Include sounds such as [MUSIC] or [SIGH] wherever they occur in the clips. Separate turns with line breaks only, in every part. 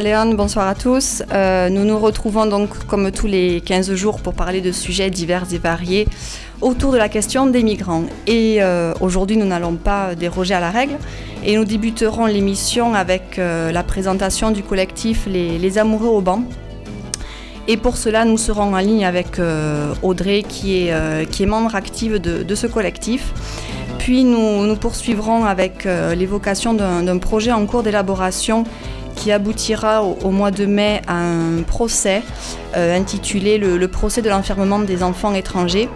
Léon, bonsoir à tous. Euh, nous nous retrouvons donc comme tous les 15 jours pour parler de sujets divers et variés autour de la question des migrants. Et euh, aujourd'hui, nous n'allons pas déroger à la règle et nous débuterons l'émission avec euh, la présentation du collectif les, Amoureux au banc. Et pour cela, nous serons en ligne avec Audrey, qui est, qui est membre active de, ce collectif. Puis nous poursuivrons avec l'évocation d'un projet en cours d'élaboration qui aboutira au, mois de mai à un procès euh, intitulé le, procès de l'enfermement des enfants étrangers.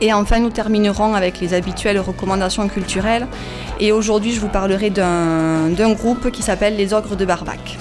Et enfin, nous terminerons avec les habituelles recommandations culturelles. Et aujourd'hui, je vous parlerai d'un groupe qui s'appelle les Ogres de Barbac.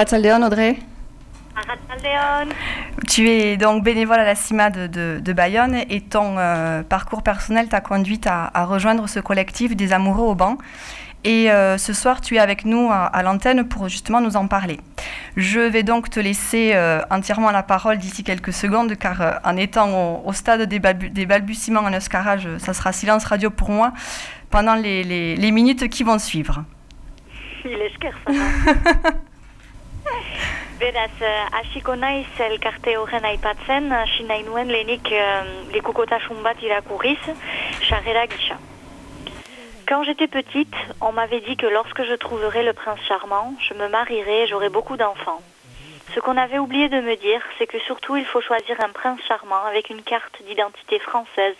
Aratzaldeon, Audrey
Aratzaldeon.
Tu es donc bénévole à la CIMA de, Bayonne et ton euh, parcours personnel t'a conduite à, rejoindre ce collectif des amoureux au banc. Et euh, ce soir, tu es avec nous à, l'antenne pour justement nous en parler. Je vais donc te laisser euh, entièrement la parole d'ici quelques secondes, car en étant au, stade des, balbutiements en escarage, ça sera silence radio pour moi pendant les, les minutes qui vont suivre.
Il est [LAUGHS] Quand j'étais petite, on m'avait dit que lorsque je trouverais le prince charmant, je me marierais et j'aurais beaucoup d'enfants. Ce qu'on avait oublié de me dire, c'est que surtout il faut choisir un prince charmant avec une carte d'identité française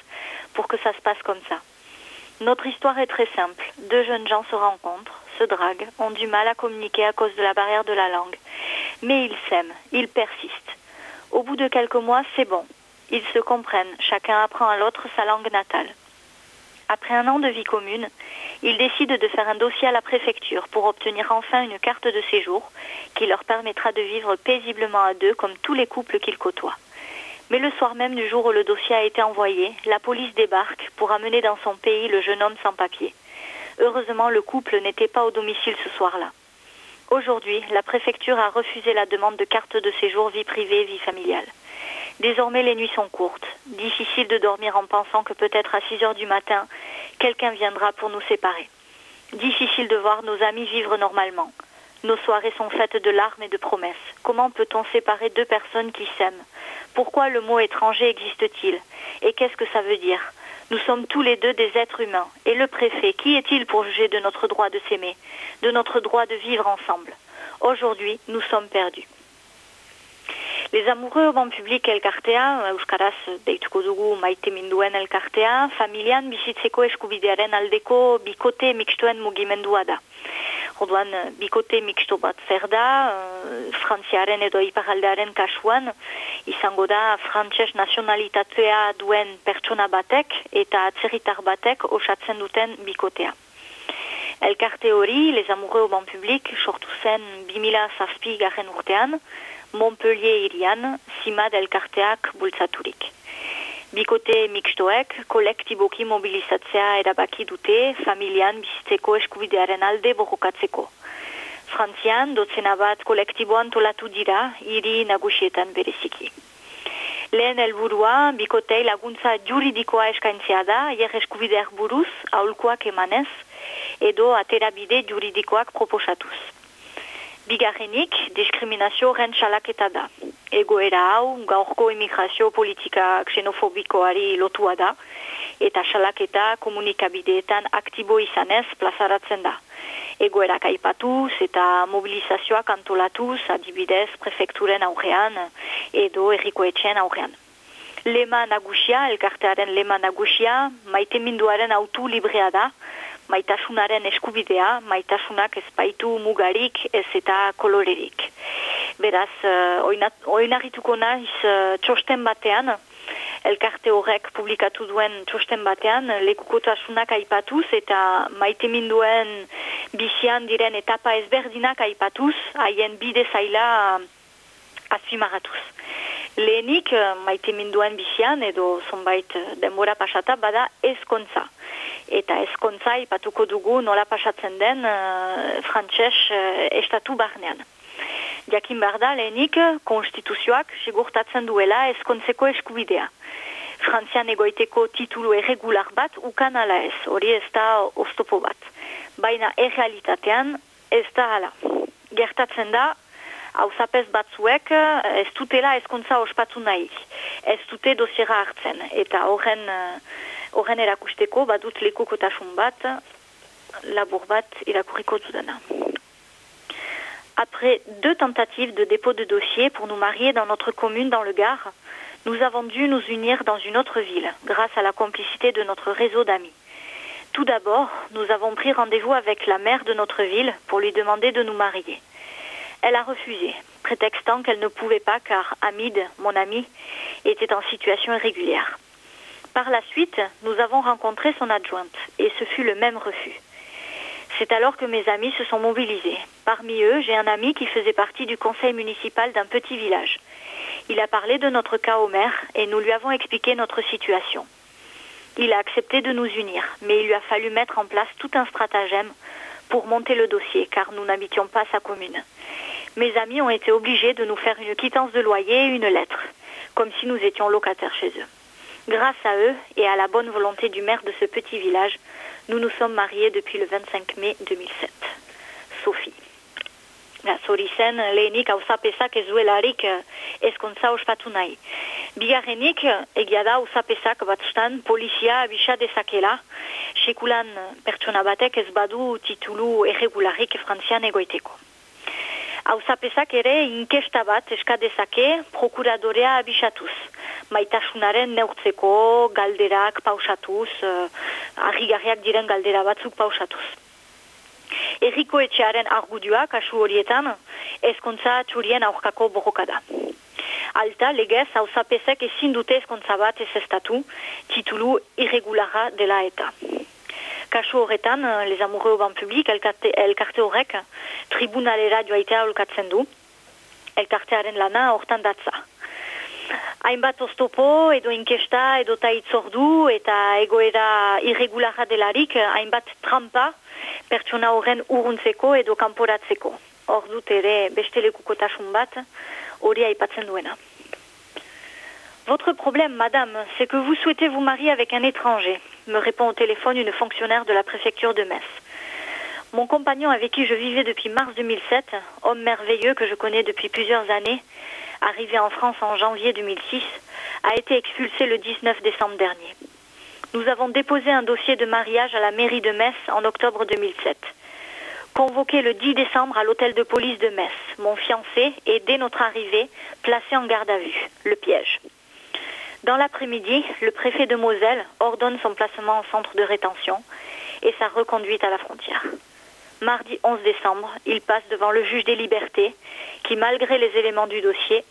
pour que ça se passe comme ça. Notre histoire est très simple. Deux jeunes gens se rencontrent, se draguent, ont du mal à communiquer à cause de la barrière de la langue. Mais ils s'aiment, ils persistent. Au bout de quelques mois, c'est bon. Ils se comprennent, chacun apprend à l'autre sa langue natale. Après un an de vie commune, ils décident de faire un dossier à la préfecture pour obtenir enfin une carte de séjour qui leur permettra de vivre paisiblement à deux comme tous les couples qu'ils côtoient. Mais le soir même du jour où le dossier a été envoyé, la police débarque pour amener dans son pays le jeune homme sans papier. Heureusement, le couple n'était pas au domicile ce soir-là. Aujourd'hui, la préfecture a refusé la demande de carte de séjour vie privée, vie familiale. Désormais, les nuits sont courtes. Difficile de dormir en pensant que peut-être à 6 heures du matin, quelqu'un viendra pour nous séparer. Difficile de voir nos amis vivre normalement. Nos soirées sont faites de larmes et de promesses. Comment peut-on séparer deux personnes qui s'aiment? Pourquoi le mot étranger existe-t-il? Et qu'est-ce que ça veut dire? Nous sommes tous les deux des êtres humains. Et le préfet, qui est-il pour juger de notre droit de s'aimer, de notre droit de vivre ensemble? Aujourd'hui, nous sommes perdus. Les amoureux au banc public elkartea, euskaraz deituko dugu maite minduen elkartea, familian bizitzeko eskubidearen aldeko bikote mixtuen mugimendua da. Orduan, bikote mixto bat zer da, uh, frantziaren edo iparaldearen kasuan, izango da frantses nazionalitatea duen pertsona batek eta atzerritar batek osatzen duten bikotea. Elkarte hori, Les Amoureux au Ban Public, sortu zen 2000 zazpi garen urtean, Montpellier irian, Simad elkarteak bultzaturik. Bikote mixtoek kolektiboki mobilizatzea erabaki dute familian bizitzeko eskubidearen alde borrokatzeko. Frantzian, dotzena bat kolektiboan tolatu dira, hiri nagusietan bereziki. Lehen helburua bikotei laguntza juridikoa eskaintzea da, hier eskubideak buruz, aulkoak emanez, edo aterabide juridikoak proposatuz. Bigarrenik, diskriminazio ren salaketa da. Egoera hau, gaurko emigrazio politika xenofobikoari lotua da, eta salaketa komunikabideetan aktibo izanez plazaratzen da. Egoerak aipatuz eta mobilizazioak antolatuz adibidez prefekturen aurrean edo errikoetxean aurrean. Lema nagusia, elkartearen lema nagusia, maite minduaren autu librea da, maitasunaren eskubidea, maitasunak ez baitu mugarik ez eta kolorerik. Beraz, uh, oinarrituko naiz uh, txosten batean, elkarte horrek publikatu duen txosten batean, lekukotasunak aipatuz eta maite minduen bizian diren etapa ezberdinak aipatuz, haien bide zaila azpimaratuz. Lehenik, uh, maite minduen bizian edo zonbait denbora pasata bada ezkontza eta ezkontza ipatuko dugu nola pasatzen den uh, frantses uh, estatu barnean. Jakin behar da lehenik konstituzioak sigurtatzen duela ezkontzeko eskubidea. Frantzian egoiteko titulu erregular bat ukan ala ez, hori ez da oztopo bat. Baina errealitatean ez da ala. Gertatzen da, hau zapez batzuek ez dutela ospatu nahi. Ez dudana. Après deux tentatives de dépôt de dossier pour nous marier dans notre commune dans le Gard, nous avons dû nous unir dans une autre ville, grâce à la complicité de notre réseau d'amis. Tout d'abord, nous avons pris rendez-vous avec la mère de notre ville pour lui demander de nous marier. Elle a refusé, prétextant qu'elle ne pouvait pas car Hamid, mon ami, était en situation irrégulière. Par la suite, nous avons rencontré son adjointe et ce fut le même refus. C'est alors que mes amis se sont mobilisés. Parmi eux, j'ai un ami qui faisait partie du conseil municipal d'un petit village. Il a parlé de notre cas au maire et nous lui avons expliqué notre situation. Il a accepté de nous unir, mais il lui a fallu mettre en place tout un stratagème pour monter le dossier, car nous n'habitions pas sa commune. Mes amis ont été obligés de nous faire une quittance de loyer et une lettre, comme si nous étions locataires chez eux. Grâce à eux et à la bonne volonté du maire de ce petit village, nous nous sommes mariés depuis le 25 mai 2007. Sophie. Ja, zori zen, lehenik auzapesak ez duelarik ezkontza ospatu nahi. Bigarrenik, egia da auzapesak batstan polizia abisa dezakela, sekulan pertsona batek ez badu titulu erregularik frantzian egoiteko. Auzapesak ere inkesta bat eskadezake prokuradorea abisatuz maitasunaren neurtzeko galderak pausatuz, uh, argigarriak diren galdera batzuk pausatuz. Erriko etxearen argudioa, kasu horietan, ezkontza txurien aurkako borroka da. Alta, legez, hau zapezek ezin dute ezkontza bat ez estatu, titulu irregulara dela eta. Kasu horretan, les amoureux ban publik, elkarte, elkarte horrek, tribunalera joaitea olkatzen du, elkartearen lana hortan datza hainbat oztopo edo inkesta edo taitzordu eta egoera irregularra delarik hainbat trampa pertsona horren uruntzeko edo kanporatzeko. Hor dut ere beste lekukotasun bat hori aipatzen duena. Votre problème, madame, c'est que vous souhaitez vous marier avec un étranger, me répond au téléphone une fonctionnaire de la préfecture de Metz. Mon compagnon avec qui je vivais depuis mars 2007, homme merveilleux que je connais depuis plusieurs années, arrivé en France en janvier 2006, a été expulsé le 19 décembre dernier. Nous avons déposé un dossier de mariage à la mairie de Metz en octobre 2007. Convoqué le 10 décembre à l'hôtel de police de Metz, mon fiancé est dès notre arrivée placé en garde à vue, le piège. Dans l'après-midi, le préfet de Moselle ordonne son placement en centre de rétention et sa reconduite à la frontière. Mardi 11 décembre, il passe devant le juge des libertés qui, malgré les éléments du dossier,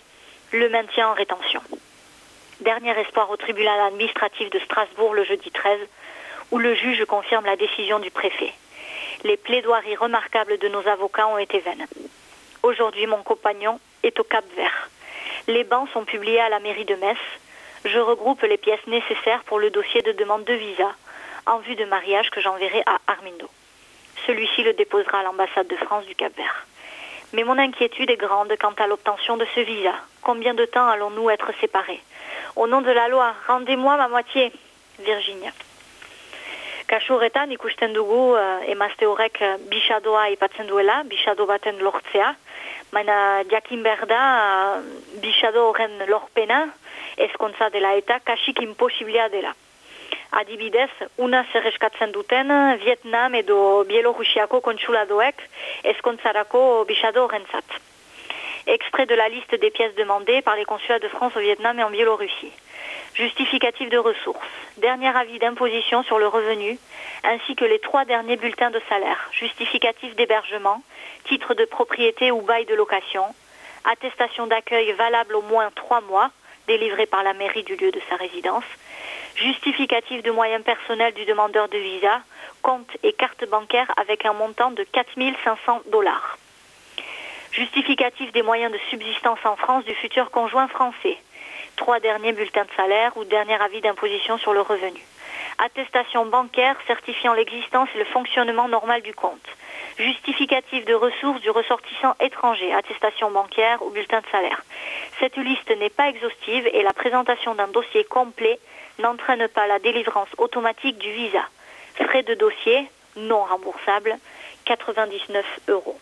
le maintient en rétention. Dernier espoir au tribunal administratif de Strasbourg le jeudi 13, où le juge confirme la décision du préfet. Les plaidoiries remarquables de nos avocats ont été vaines. Aujourd'hui, mon compagnon est au Cap Vert. Les bancs sont publiés à la mairie de Metz. Je regroupe les pièces nécessaires pour le dossier de demande de visa en vue de mariage que j'enverrai à Armindo. Celui-ci le déposera à l'ambassade de France du Cap Vert. Mais mon inquiétude est grande quant à l'obtention de ce visa. Combien de temps allons-nous être séparés? Au nom de la loi, rendez-moi ma moitié. Virginia. Ezkontza dela eta kasik imposiblia dela. Adibidez, una zer eskatzen duten Vietnam edo Bielorusiako kontsuladoek ezkontzarako bisado horrentzat. Extrait de la liste des pièces demandées par les consulats de France au Vietnam et en Biélorussie. Justificatif de ressources, dernier avis d'imposition sur le revenu, ainsi que les trois derniers bulletins de salaire, justificatif d'hébergement, titre de propriété ou bail de location, attestation d'accueil valable au moins trois mois, délivrée par la mairie du lieu de sa résidence, justificatif de moyens personnels du demandeur de visa, compte et carte bancaire avec un montant de 4 500 dollars. Justificatif des moyens de subsistance en France du futur conjoint français. Trois derniers bulletins de salaire ou dernier avis d'imposition sur le revenu. Attestation bancaire certifiant l'existence et le fonctionnement normal du compte. Justificatif de ressources du ressortissant étranger, attestation bancaire ou bulletin de salaire. Cette liste n'est pas exhaustive et la présentation d'un dossier complet n'entraîne pas la délivrance automatique du visa. Frais de dossier non remboursables, 99 euros.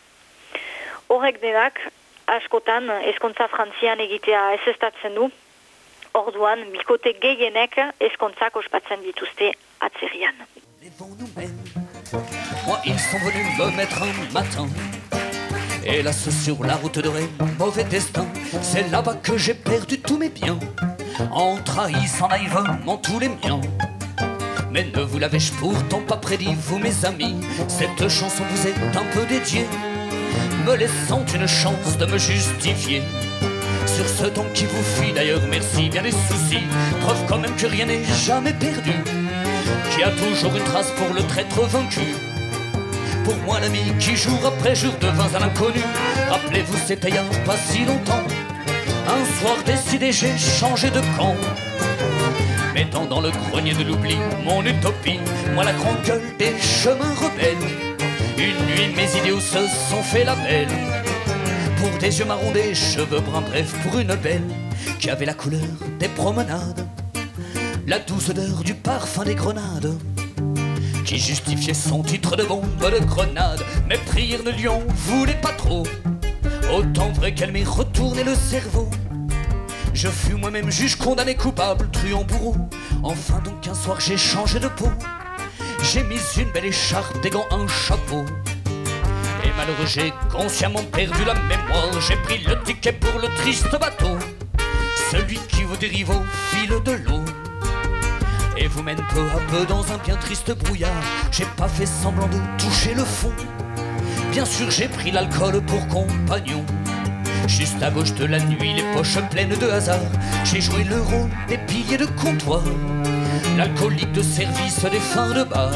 Horrek denak, askotan, eskontza frantzian egitea ez estatzen orduan, bikote gehienek eskontzak ospatzen dituzte atzerian.
Moi, ils sont venus me mettre un matin. Hélas, sur la route de Rennes, mauvais destin. C'est là-bas que j'ai perdu tous mes biens. En trahissant naïvement tous les miens. Mais ne vous l'avais-je pourtant pas prédit, vous mes amis? Cette chanson vous est un peu dédiée, me laissant une chance de me justifier. Sur ce temps qui vous fuit d'ailleurs, merci bien des soucis. Preuve quand même que rien n'est jamais perdu. Qui a toujours une trace pour le traître vaincu. Pour moi l'ami qui jour après jour devint un inconnu. Rappelez-vous, c'était il y pas si longtemps. Un soir décidé, j'ai changé de camp. Mettant dans le grenier de l'oubli mon utopie, moi la grande gueule des chemins rebelles. Une nuit, mes idéaux se sont fait la belle. Pour des yeux marrons, des cheveux bruns, bref, pour une belle qui avait la couleur des promenades, la douce odeur du parfum des grenades, qui justifiait son titre de bombe de grenade. Mais prière ne lui en voulait pas trop, autant vrai qu'elle m'ait retourné le cerveau. Je fus moi-même juge condamné coupable, truand bourreau. Enfin donc un soir j'ai changé de peau. J'ai mis une belle écharpe, des gants, un chapeau. Malheureux, j'ai consciemment perdu la mémoire. J'ai pris le ticket pour le triste bateau, celui qui vous dérive au fil de l'eau. Et vous mène peu à peu dans un bien triste brouillard. J'ai pas fait semblant de toucher le fond. Bien sûr, j'ai pris l'alcool pour compagnon. Juste à gauche de la nuit, les poches pleines de hasard. J'ai joué le rôle des piliers de comptoir. L'alcoolique de service des fins de bar.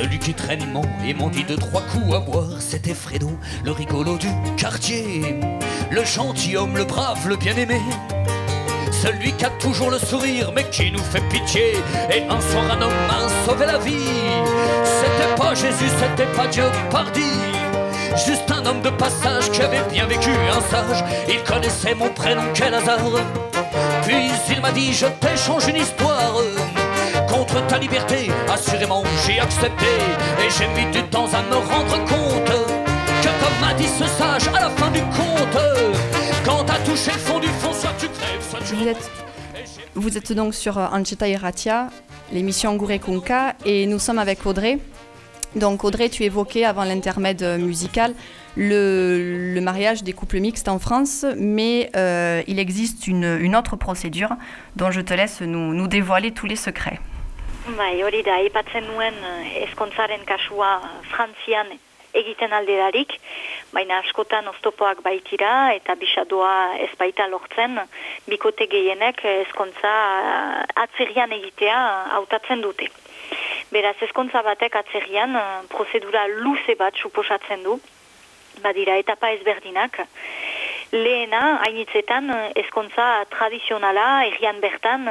Celui qui traîne mon et m'en dit deux, trois coups à boire, c'était Fredo, le rigolo du quartier. Le gentilhomme, le brave, le bien-aimé. Celui qui a toujours le sourire, mais qui nous fait pitié. Et un soir, un homme m'a sauvé la vie. C'était pas Jésus, c'était pas Dieu, pardi. Juste un homme de passage qui avait bien vécu un sage. Il connaissait mon prénom, quel hasard. Puis il m'a dit, je t'échange une histoire contre ta liberté. Assurément, j'ai accepté et j'ai mis du temps à me rendre compte que, comme m'a dit ce sage, à la fin du compte, quand t'as touché le fond du fond, soit tu crèves, soit tu
Vous êtes, vous êtes donc sur euh, Ancheta Iratia, l'émission Gouré Kunka, et nous sommes avec Audrey. Donc Audrey, tu évoquais avant l'intermède euh, musical le, le mariage des couples mixtes en France, mais euh, il existe une, une autre procédure dont je te laisse nous, nous dévoiler tous les secrets.
Bai, hori da, aipatzen nuen eh, ezkontzaren kasua Frantzian egiten alderarik, baina askotan oztopoak baitira eta bisadoa ez baita lortzen, bikote gehienek ezkontza eh, atzerian egitea hautatzen dute. Beraz, ezkontza batek atzerian eh, prozedura luze bat suposatzen du, badira etapa ezberdinak, lehena hainitzetan ezkontza tradizionala errian bertan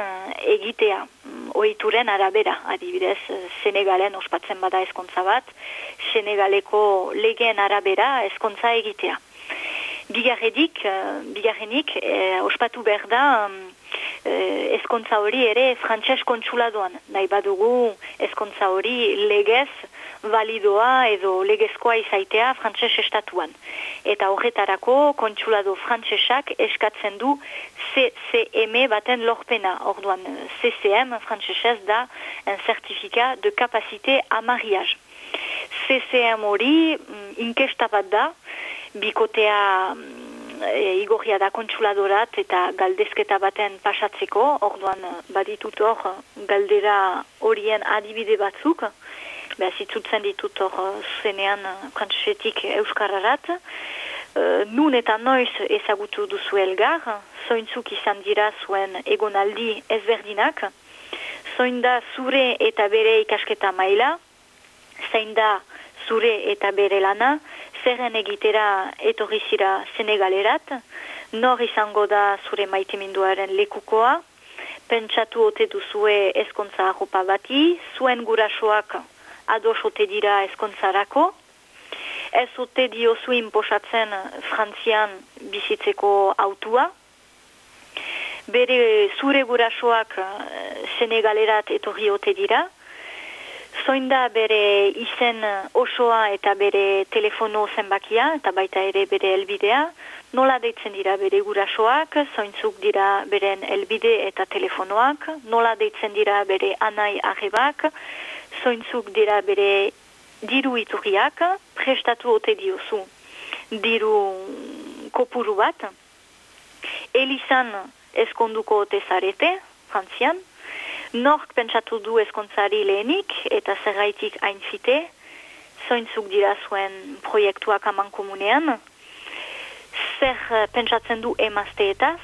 egitea ohituren arabera, adibidez, Senegalen ospatzen bada ezkontza bat, Senegaleko legeen arabera ezkontza egitea. Bigarredik, eh, bigarrenik, eh, ospatu behar da eh, ezkontza hori ere frantxez kontsuladoan. Nahi badugu ezkontza hori legez validoa edo legezkoa izaitea frantses estatuan. Eta horretarako kontsulado frantsesak eskatzen du CCM baten lorpena. Orduan CCM frantsesez da un certificat de capacité à mariage. CCM hori mm, inkesta bat da, bikotea mm, e, igorria da kontsuladorat eta galdezketa baten pasatzeko, orduan baditut hor galdera horien adibide batzuk, behaz itzutzen ditut hor uh, zenean frantsesetik uh, euskararat. Uh, nun eta noiz ezagutu duzu elgar, zointzuk izan dira zuen egonaldi ezberdinak, zoin da zure eta bere ikasketa maila, zein da zure eta bere lana, zerren egitera etorri zira Senegalerat, nor izango da zure maiteminduaren lekukoa, pentsatu ote duzue ezkontza arropa bati, zuen gurasoak ados ote dira eskontzarako. Ez ote diozu inposatzen Frantzian bizitzeko autua. Bere zure gurasoak eh, Senegalerat etorri ote dira. Zoin da bere izen osoa eta bere telefono zenbakia eta baita ere bere elbidea. Nola deitzen dira bere gurasoak, zointzuk dira beren elbide eta telefonoak. Nola deitzen dira bere anai arrebak zointzuk dira bere diru iturriak, prestatu ote diozu diru kopuru bat, elizan eskonduko ote zarete, frantzian, nork pentsatu du eskontzari lehenik eta zerraitik hainfite, zointzuk dira zuen proiektuak aman komunean, zer pentsatzen du emazteetaz,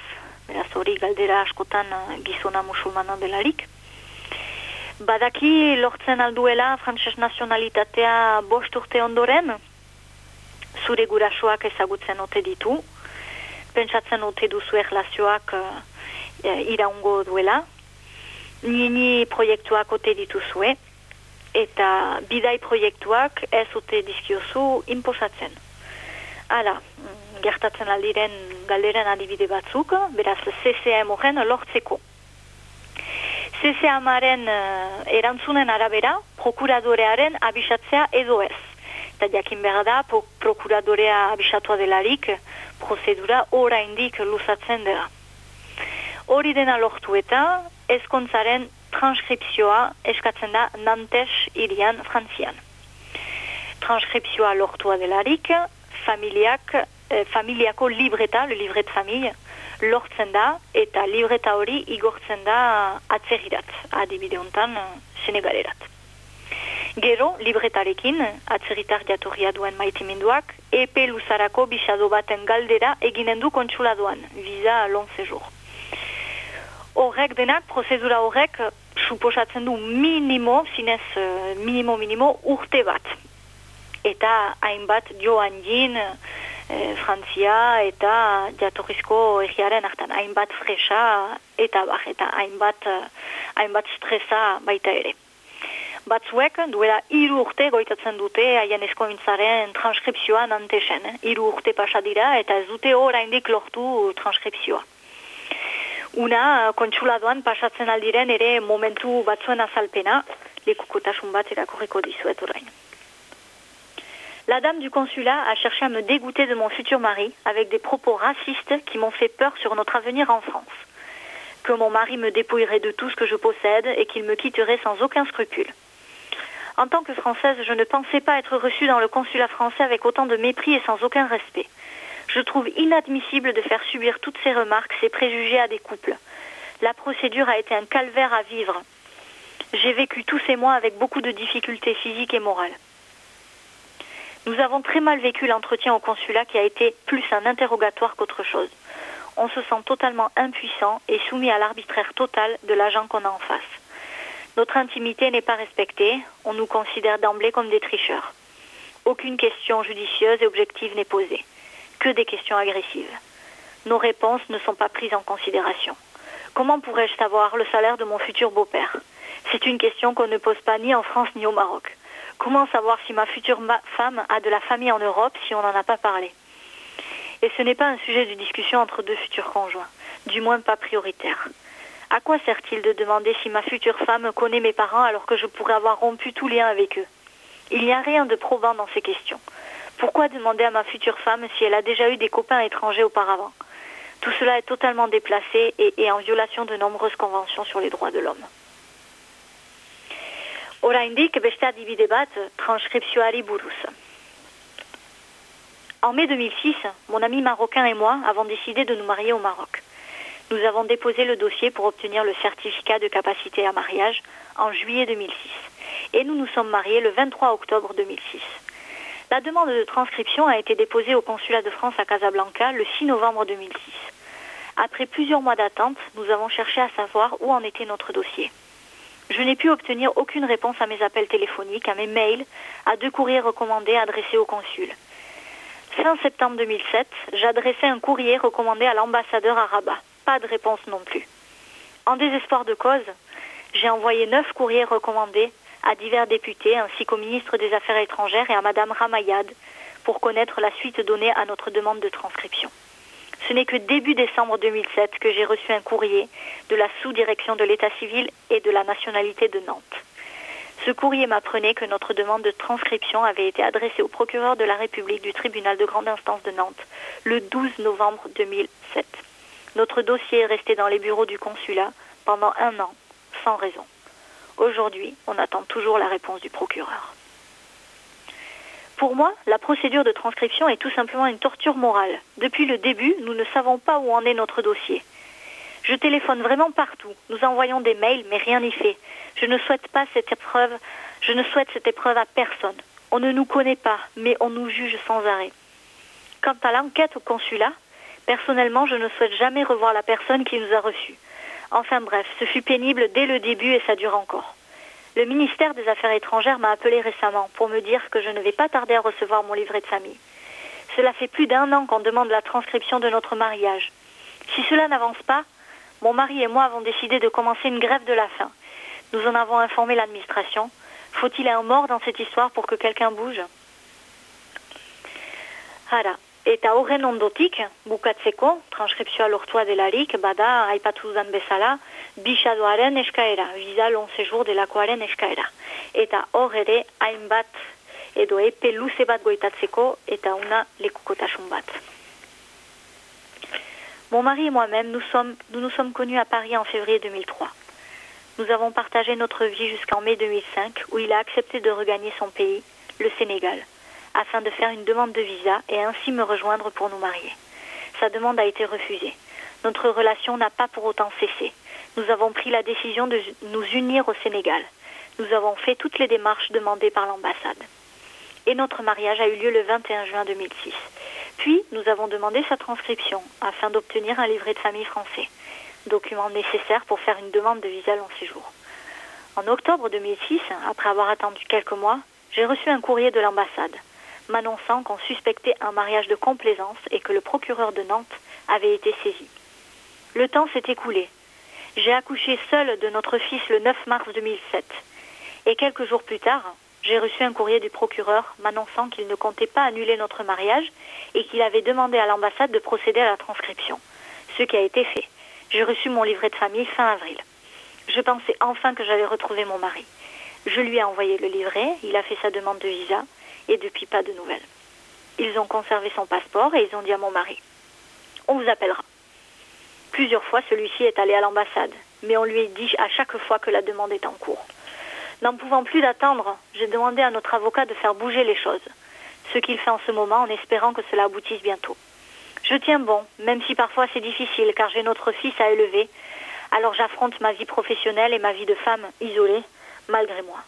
beraz hori galdera askotan gizona musulmana delarik, Badaki lortzen alduela frantses nazionalitatea bost urte ondoren, zure gurasoak ezagutzen ote ditu, pentsatzen ote duzu erlazioak uh, iraungo duela, nini proiektuak ote dituzue, eta bidai proiektuak ez ote dizkiozu imposatzen. Hala, mm, gertatzen aldiren galderen adibide batzuk, beraz CCM horren lortzeko. CCAMaren uh, erantzunen arabera, prokuradorearen abisatzea edo ez. Eta jakin behar da, prokuradorea abisatua delarik, prozedura oraindik luzatzen dela. Hori dena lortu eta, ezkontzaren transkripzioa eskatzen da Nantes irian frantzian. Transkripzioa lortua delarik, familiak, eh, familiako libreta, le livret famille, lortzen da eta libreta hori igortzen da atzerirat, adibide hontan senegalerat. Gero, libretarekin, atzeritar jatorria duen maitiminduak, EP luzarako bisado baten galdera eginen du kontsuladoan, viza long sejur. Horrek denak, prozedura horrek, suposatzen du minimo, zinez eh, minimo minimo urte bat. Eta hainbat joan jin, e, Frantzia eta jatorrizko egiaren hartan hainbat fresa eta bar, eta hainbat, eh, hainbat stresa baita ere. Batzuek duela hiru urte goitatzen dute haien eskointzaren transkripzioa nantesen. Eh? Hiru urte pasa dira eta ez dute oraindik lortu transkripzioa. Una kontsuladoan pasatzen aldiren ere momentu batzuen azalpena, lekukotasun bat erakorriko dizuet orain. La dame du consulat a cherché à me dégoûter de mon futur mari avec des propos racistes qui m'ont fait peur sur notre avenir en France. Que mon mari me dépouillerait de tout ce que je possède et qu'il me quitterait sans aucun scrupule. En tant que Française, je ne pensais pas être reçue dans le consulat français avec autant de mépris et sans aucun respect. Je trouve inadmissible de faire subir toutes ces remarques, ces préjugés à des couples. La procédure a été un calvaire à vivre. J'ai vécu tous ces mois avec beaucoup de difficultés physiques et morales. Nous avons très mal vécu l'entretien au consulat qui a été plus un interrogatoire qu'autre chose. On se sent totalement impuissant et soumis à l'arbitraire total de l'agent qu'on a en face. Notre intimité n'est pas respectée, on nous considère d'emblée comme des tricheurs. Aucune question judicieuse et objective n'est posée, que des questions agressives. Nos réponses ne sont pas prises en considération. Comment pourrais-je savoir le salaire de mon futur beau-père? C'est une question qu'on ne pose pas ni en France ni au Maroc. Comment savoir si ma future femme a de la famille en Europe si on n'en a pas parlé? Et ce n'est pas un sujet de discussion entre deux futurs conjoints, du moins pas prioritaire. À quoi sert-il de demander si ma future femme connaît mes parents alors que je pourrais avoir rompu tout lien avec eux? Il n'y a rien de probant dans ces questions. Pourquoi demander à ma future femme si elle a déjà eu des copains étrangers auparavant? Tout cela est totalement déplacé et, et en violation de nombreuses conventions sur les droits de l'homme. En mai 2006, mon ami marocain et moi avons décidé de nous marier au Maroc. Nous avons déposé le dossier pour obtenir le certificat de capacité à mariage en juillet 2006 et nous nous sommes mariés le 23 octobre 2006. La demande de transcription a été déposée au consulat de France à Casablanca le 6 novembre 2006. Après plusieurs mois d'attente, nous avons cherché à savoir où en était notre dossier. Je n'ai pu obtenir aucune réponse à mes appels téléphoniques, à mes mails, à deux courriers recommandés adressés au consul. Fin septembre 2007, j'adressais un courrier recommandé à l'ambassadeur à Rabat. Pas de réponse non plus. En désespoir de cause, j'ai envoyé neuf courriers recommandés à divers députés ainsi qu'au ministre des Affaires étrangères et à Madame Ramayad pour connaître la suite donnée à notre demande de transcription. Ce n'est que début décembre 2007 que j'ai reçu un courrier de la sous-direction de l'État civil et de la nationalité de Nantes. Ce courrier m'apprenait que notre demande de transcription avait été adressée au procureur de la République du tribunal de grande instance de Nantes le 12 novembre 2007. Notre dossier est resté dans les bureaux du consulat pendant un an, sans raison. Aujourd'hui, on attend toujours la réponse du procureur. Pour moi, la procédure de transcription est tout simplement une torture morale. Depuis le début, nous ne savons pas où en est notre dossier. Je téléphone vraiment partout. Nous envoyons des mails, mais rien n'y fait. Je ne souhaite pas cette épreuve. Je ne souhaite cette épreuve à personne. On ne nous connaît pas, mais on nous juge sans arrêt. Quant à l'enquête au consulat, personnellement, je ne souhaite jamais revoir la personne qui nous a reçus. Enfin bref, ce fut pénible dès le début et ça dure encore. Le ministère des Affaires étrangères m'a appelé récemment pour me dire que je ne vais pas tarder à recevoir mon livret de famille. Cela fait plus d'un an qu'on demande la transcription de notre mariage. Si cela n'avance pas, mon mari et moi avons décidé de commencer une grève de la faim. Nous en avons informé l'administration. Faut-il un mort dans cette histoire pour que quelqu'un bouge? Hala. Eta horren ondotik, bukatzeko, transkripzioa lortua delarik, bada, aipatu dudan bezala, bisadoaren eskaera, visa long séjour delakoaren eskaera. Eta hor ere, hainbat, edo epe luze bat goitatzeko, eta una lekukotasun bat. Mon mari et moi-même, nous, sommes, nous nous sommes connus à Paris en février 2003. Nous avons partagé notre vie jusqu'en mai 2005, où il a accepté de regagner son pays, le Sénégal afin de faire une demande de visa et ainsi me rejoindre pour nous marier. Sa demande a été refusée. Notre relation n'a pas pour autant cessé. Nous avons pris la décision de nous unir au Sénégal. Nous avons fait toutes les démarches demandées par l'ambassade. Et notre mariage a eu lieu le 21 juin 2006. Puis, nous avons demandé sa transcription afin d'obtenir un livret de famille français, document nécessaire pour faire une demande de visa long séjour. En octobre 2006, après avoir attendu quelques mois, j'ai reçu un courrier de l'ambassade m'annonçant qu'on suspectait un mariage de complaisance et que le procureur de Nantes avait été saisi. Le temps s'est écoulé. J'ai accouché seule de notre fils le 9 mars 2007. Et quelques jours plus tard, j'ai reçu un courrier du procureur m'annonçant qu'il ne comptait pas annuler notre mariage et qu'il avait demandé à l'ambassade de procéder à la transcription. Ce qui a été fait. J'ai reçu mon livret de famille fin avril. Je pensais enfin que j'avais retrouvé mon mari. Je lui ai envoyé le livret, il a fait sa demande de visa, et depuis pas de nouvelles. Ils ont conservé son passeport et ils ont dit à mon mari On vous appellera. Plusieurs fois, celui-ci est allé à l'ambassade, mais on lui dit à chaque fois que la demande est en cours. N'en pouvant plus d'attendre, j'ai demandé à notre avocat de faire bouger les choses, ce qu'il fait en ce moment en espérant que cela aboutisse bientôt. Je tiens bon, même si parfois c'est difficile car j'ai notre fils à élever, alors j'affronte ma vie professionnelle et ma vie de femme isolée malgré moi.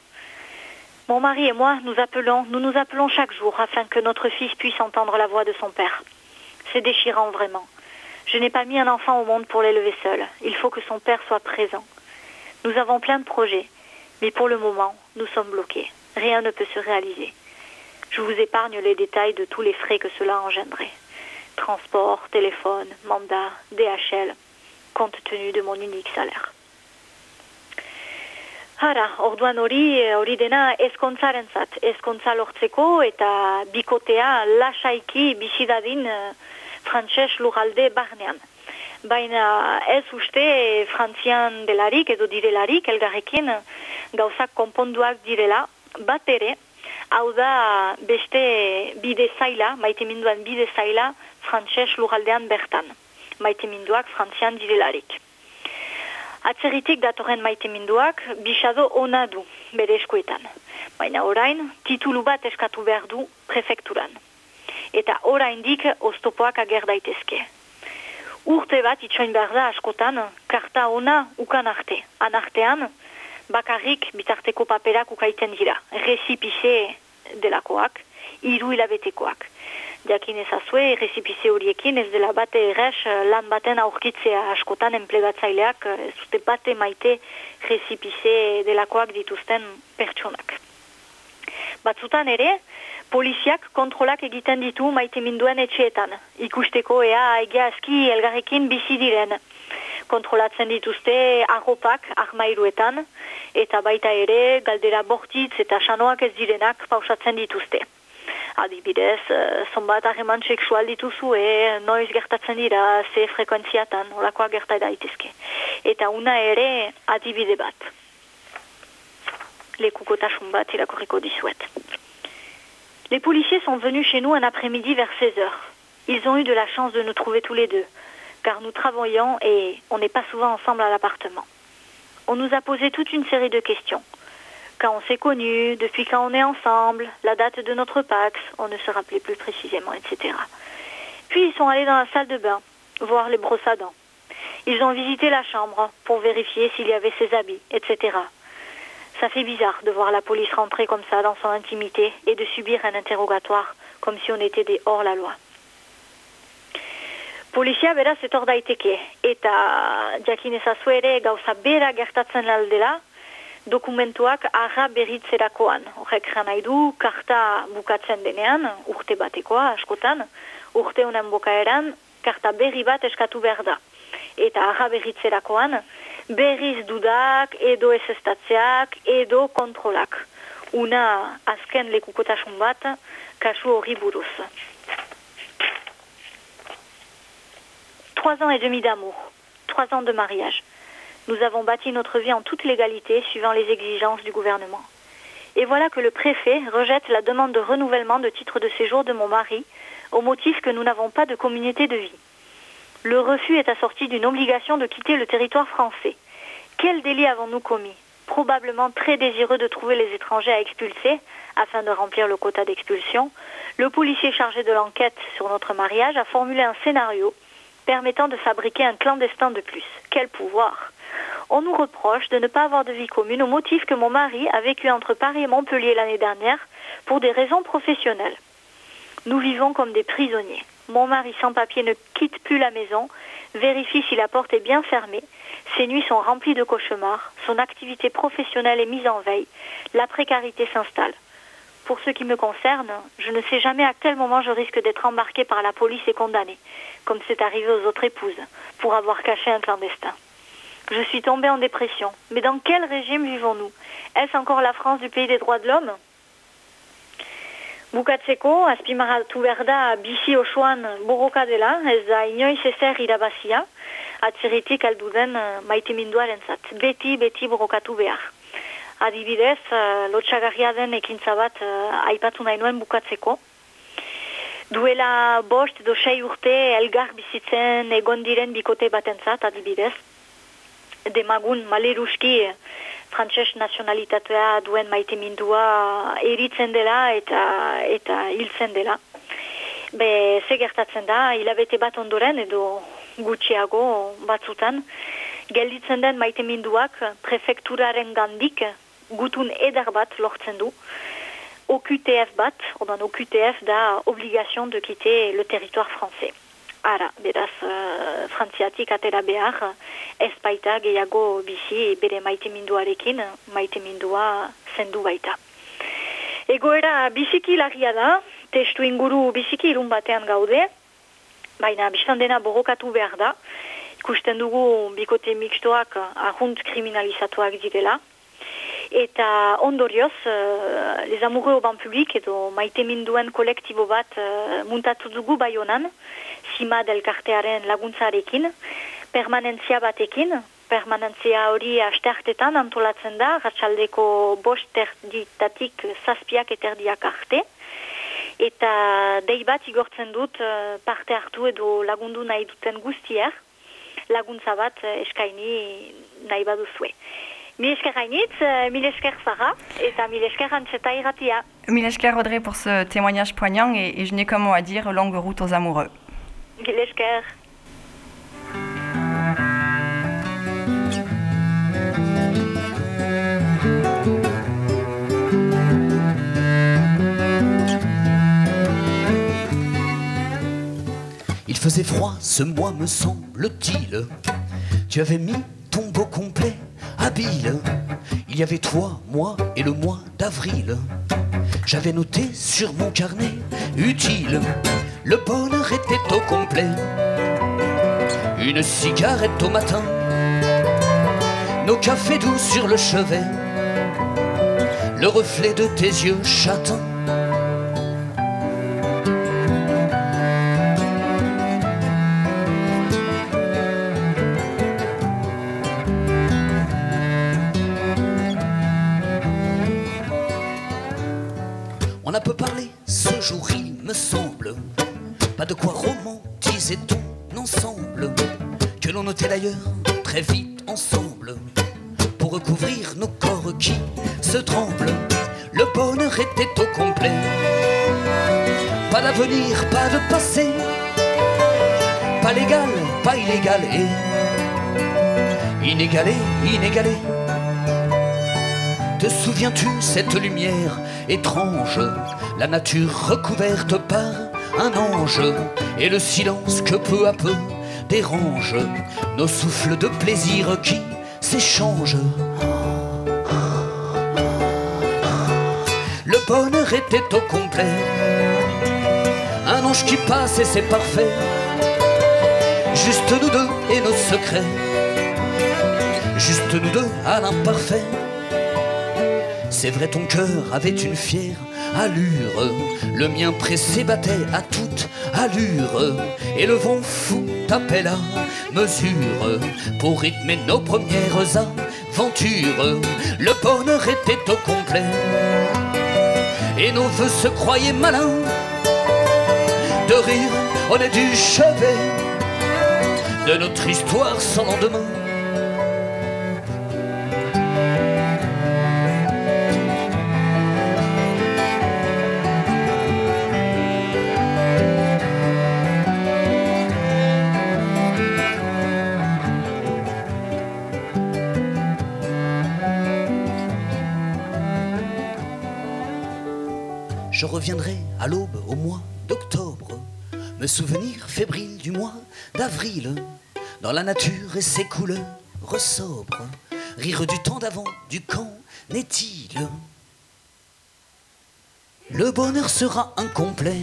Mon mari et moi, nous appelons, nous nous appelons chaque jour afin que notre fils puisse entendre la voix de son père. C'est déchirant vraiment. Je n'ai pas mis un enfant au monde pour l'élever seul. Il faut que son père soit présent. Nous avons plein de projets, mais pour le moment, nous sommes bloqués. Rien ne peut se réaliser. Je vous épargne les détails de tous les frais que cela engendrait. Transport, téléphone, mandat, DHL, compte tenu de mon unique salaire. Hara, orduan hori, hori dena ezkontzaren zat. Ezkontza lortzeko eta bikotea lasaiki bizidadin uh, frantses lugalde barnean. Baina ez uste frantzian delarik edo direlarik elgarrekin gauzak konponduak direla bat ere hau da beste bide zaila, maite minduan bide zaila frantses lugaldean bertan. Maite minduak frantzian direlarik. Atzerritik datorren maite minduak, bisado ona du bere eskuetan. Baina orain, titulu bat eskatu behar du prefekturan. Eta oraindik oztopoak ager daitezke. Urte bat itxoin behar da askotan, karta ona ukan arte. Anartean, bakarrik bitarteko paperak ukaiten dira. Rezipize delakoak, hiru hilabetekoak jakin ezazue, rezipize horiekin ez dela bate errez lan baten aurkitzea askotan enplegatzaileak ez dute bate maite rezipize delakoak dituzten pertsonak. Batzutan ere, poliziak kontrolak egiten ditu maite minduen etxeetan. Ikusteko ea egiazki elgarrekin bizi diren. Kontrolatzen dituzte arropak armairuetan eta baita ere galdera bortitz eta sanoak ez direnak pausatzen dituzte adibidez, uh, zonbat harreman seksual dituzu, e, noiz gertatzen dira, ze frekuentziatan, olakoa gerta daitezke. Eta una ere adibide bat. Lekukotasun bat irakorriko dizuet. Les policiers sont venus chez nous un après-midi vers 16 heures. Ils ont eu de la chance de nous trouver tous les deux, car nous travaillons et on n'est pas souvent ensemble à l'appartement. On nous a posé toute une série de questions quand on s'est connus, depuis quand on est ensemble, la date de notre Pax, on ne se rappelait plus précisément, etc. Puis ils sont allés dans la salle de bain, voir les brosses à dents. Ils ont visité la chambre pour vérifier s'il y avait ses habits, etc. Ça fait bizarre de voir la police rentrer comme ça dans son intimité et de subir un interrogatoire comme si on était des hors-la-loi. Polizia beraz etor daiteke eta jakin ezazue ere gauza bera gertatzen aldela dokumentuak arra berritzerakoan. Horrek nahi du, karta bukatzen denean, urte batekoa askotan, urte honen bukaeran, karta berri bat eskatu behar da. Eta arra berritzerakoan, berriz dudak, edo ezestatzeak, edo kontrolak. Una azken lekukotasun bat, kasu hori buruz. Trois ans et demi d'amour, trois ans de mariage. Nous avons bâti notre vie en toute légalité, suivant les exigences du gouvernement. Et voilà que le préfet rejette la demande de renouvellement de titre de séjour de mon mari, au motif que nous n'avons pas de communauté de vie. Le refus est assorti d'une obligation de quitter le territoire français. Quel délit avons-nous commis? Probablement très désireux de trouver les étrangers à expulser, afin de remplir le quota d'expulsion, le policier chargé de l'enquête sur notre mariage a formulé un scénario permettant de fabriquer un clandestin de plus. Quel pouvoir on nous reproche de ne pas avoir de vie commune au motif que mon mari a vécu entre Paris et Montpellier l'année dernière pour des raisons professionnelles. Nous vivons comme des prisonniers. Mon mari sans papier ne quitte plus la maison, vérifie si la porte est bien fermée, ses nuits sont remplies de cauchemars, son activité professionnelle est mise en veille, la précarité s'installe. Pour ce qui me concerne, je ne sais jamais à quel moment je risque d'être embarqué par la police et condamné, comme c'est arrivé aux autres épouses, pour avoir caché un clandestin. Je suis tombée en dépression. Mais dans quel régime vivons-nous? Est-ce encore la France du pays des droits de l'homme? Bukatzeko, azpimarratu behar da bizi osoan borroka dela, ez da inoiz ezer irabazia, atzerritik aldu den maiteminduaren zat. Beti, beti borrokatu behar. Adibidez, uh, lotxagarria den ekintza bat uh, aipatu nahi nuen bukatzeko. Duela bost edo sei urte elgar bizitzen egon diren bikote batentzat, adibidez demagun maleruski frantses nazionalitatea duen maite mindua eritzen dela eta eta hiltzen dela. Be, ze gertatzen da, hilabete bat ondoren edo gutxiago batzutan, gelditzen den maite minduak prefekturaren gandik gutun eder bat lortzen du. OQTF bat, ordan OQTF da obligation de quitter le territoire français. Ara, beraz, uh, frantziatik atera behar, ez baita gehiago bizi bere maite minduarekin, maite mindua zendu baita. Egoera biziki lagia da, testu inguru biziki irun batean gaude, baina biztan dena borrokatu behar da, ikusten dugu bikote mixtoak ahunt kriminalizatuak direla, eta ondorioz, uh, les amoureux ban publik edo maite minduen kolektibo bat uh, muntatu dugu bai honan, sima delkartearen laguntzarekin, permanentzia batekin, permanentzia hori asteartetan antolatzen da, ratxaldeko bost erditatik zazpiak eterdiak arte, eta dei bat igortzen dut uh, parte hartu edo lagundu nahi duten guztier, laguntza bat uh, eskaini nahi baduzue. Mil esker hainitz, uh, mil esker Sarah, eta mil esker Ancheta Iratia.
Mille esker Audrey pour ce témoignage poignant et, et je n'ai qu'un mot à dire, longue route aux amoureux.
Il faisait froid ce mois, me semble-t-il. Tu avais mis ton beau complet habile. Il y avait toi, moi et le mois d'avril. J'avais noté sur mon carnet utile. Le bonheur était au complet. Une cigarette au matin. Nos cafés doux sur le chevet. Le reflet de tes yeux châtains. Très vite ensemble. Pour recouvrir nos corps qui se tremblent. Le bonheur était au complet. Pas d'avenir, pas de passé. Pas légal, pas illégal et inégalé, inégalé. Te souviens-tu cette lumière étrange, la nature recouverte par un ange, et le silence que peu à peu dérange nos souffles de plaisir qui s'échangent. Le bonheur était au complet, un ange qui passe et c'est parfait, juste nous deux et nos secrets, juste nous deux à l'imparfait. C'est vrai, ton cœur avait une fière allure. Le mien pressé battait à toute allure. Et le vent fou tapait la mesure pour rythmer nos premières aventures. Le bonheur était au complet. Et nos voeux se croyaient malins. De rire, on est du chevet de notre histoire sans lendemain. Je reviendrai à l'aube au mois d'octobre, me souvenir fébrile du mois d'avril, dans la nature et ses couleurs sobres, rire du temps d'avant, du camp n'est-il? Le bonheur sera incomplet.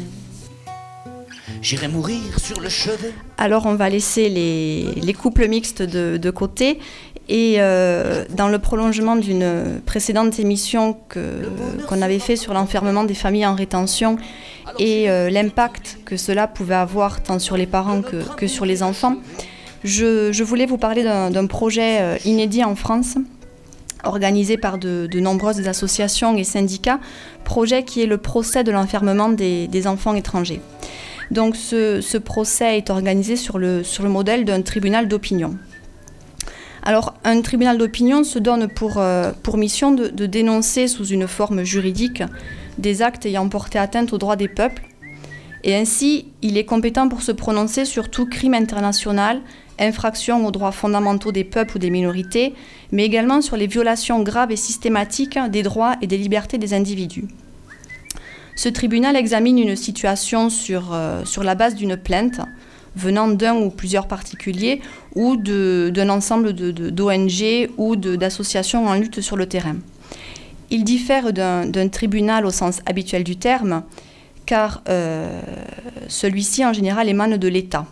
J'irai mourir sur le chevet.
Alors on va laisser les, les couples mixtes de, côté et euh, dans le prolongement d'une précédente émission qu'on avait fait sur l'enfermement des familles en rétention et euh, l'impact que cela pouvait avoir tant sur les parents que, sur les enfants, je, voulais vous parler d'un projet euh, inédit en France organisé par de, nombreuses associations et syndicats, projet qui est le procès de l'enfermement des enfants étrangers. Donc ce, procès est organisé sur le, modèle d'un tribunal d'opinion. Alors un tribunal d'opinion se donne pour, euh, pour mission de, de dénoncer sous une forme juridique des actes ayant porté atteinte aux droits des peuples Et ainsi, il est compétent pour se prononcer sur tout crime international, infraction aux droits fondamentaux des peuples ou des minorités, mais également sur les violations graves et systématiques des droits et des libertés des individus. Ce tribunal examine une situation sur, euh, sur la base d'une plainte venant d'un ou plusieurs particuliers ou d'un ensemble d'ONG ou d'associations en lutte sur le terrain. Il diffère d'un tribunal au sens habituel du terme, car euh, celui-ci en général émane de l'État.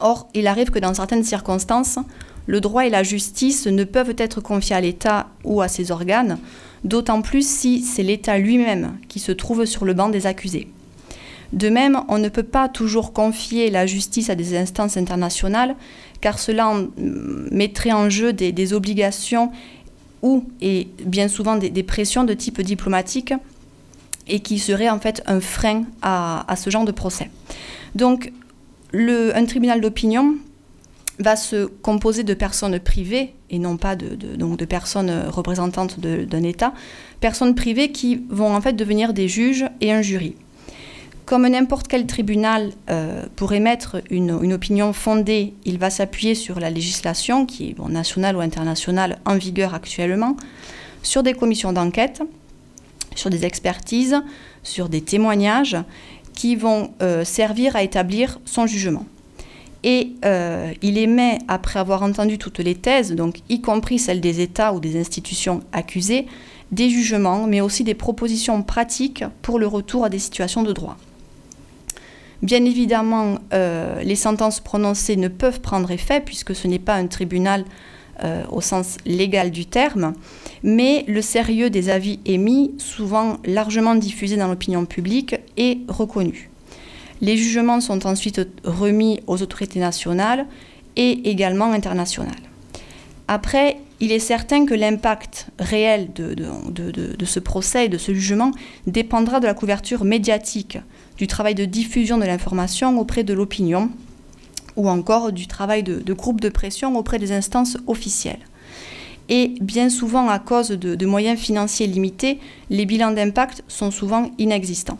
Or, il arrive que dans certaines circonstances, le droit et la justice ne peuvent être confiés à l'État ou à ses organes, d'autant plus si c'est l'État lui-même qui se trouve sur le banc des accusés. De même, on ne peut pas toujours confier la justice à des instances internationales, car cela mettrait en jeu des, obligations ou, et bien souvent, des, pressions de type diplomatique, et qui serait en fait un frein à, ce genre de procès. Donc, un tribunal d'opinion va se composer de personnes privées et non pas de, donc de personnes représentantes d'un État, personnes privées qui vont en fait devenir des juges et un jury. Comme n'importe quel tribunal euh, pour émettre une, opinion fondée, il va s'appuyer sur la législation, qui est nationale ou internationale en vigueur actuellement, sur des commissions d'enquête, sur des expertises, sur des témoignages qui vont euh, servir à établir son jugement. Et euh, il émet, après avoir entendu toutes les thèses, donc y compris celles des États ou des institutions accusées, des jugements, mais aussi des propositions pratiques pour le retour à des situations de droit. Bien évidemment, euh, les sentences prononcées ne peuvent prendre effet puisque ce n'est pas un tribunal euh, au sens légal du terme, mais le sérieux des avis émis, souvent largement diffusés dans l'opinion publique, est reconnu. Les jugements sont ensuite remis aux autorités nationales et également internationales. Après, il est certain que l'impact réel de, ce procès et de ce jugement dépendra de la couverture médiatique, du travail de diffusion de l'information auprès de l'opinion ou encore du travail de, groupes de pression auprès des instances officielles. Et bien souvent, à cause de moyens financiers limités, les bilans d'impact sont souvent inexistants.